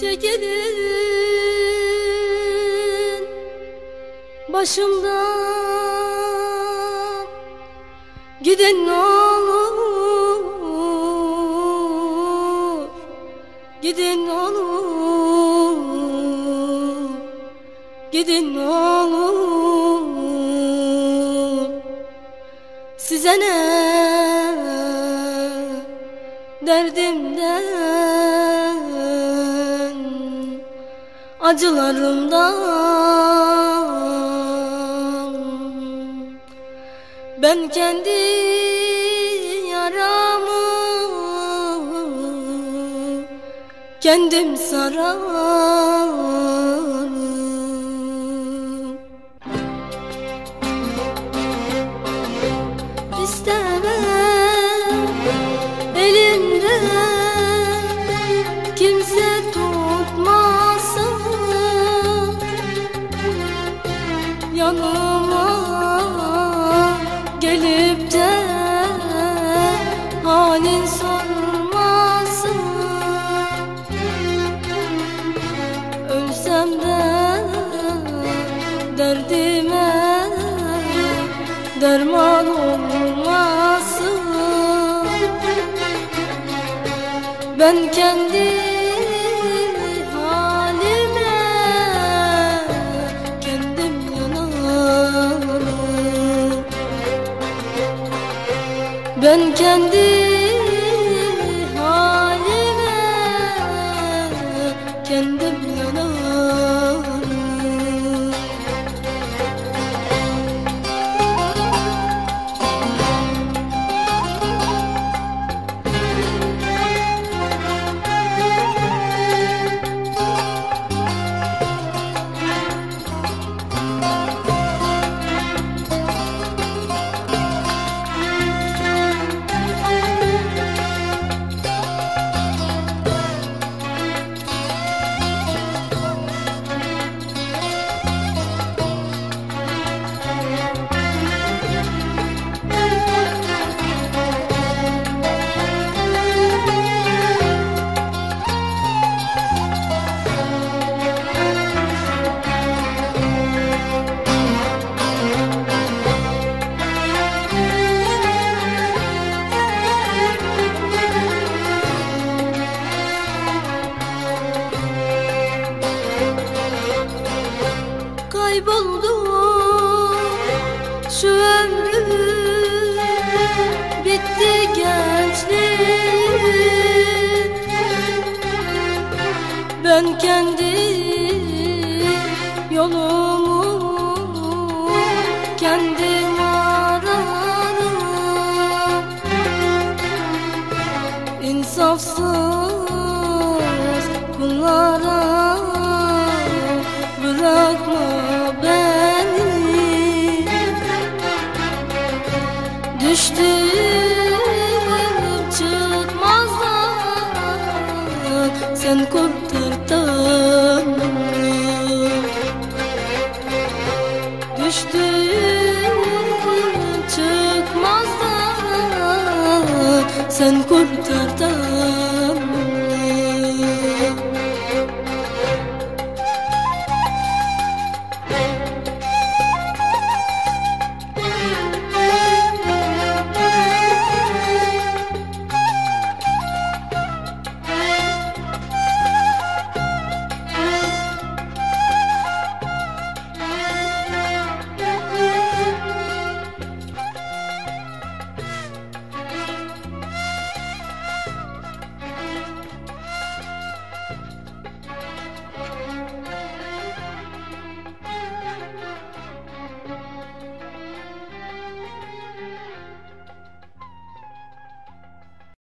Çekilin başımdan Gidin ne olur Gidin ne olur Gidin ne olur. Size ne derdimden acılarımdan. Ben kendi yaramı kendim sararım halin sormasın. Ölsem de derdime derman olmasın. Ben kendi ben kendi Kayboldu şu ömrüm Bitti gençliğim. Ben kendi yolumu kendim ararım. İnsafsız kullara Çıkmazdan sen kurtardın Düştüm çıkmazdan sen kurtardın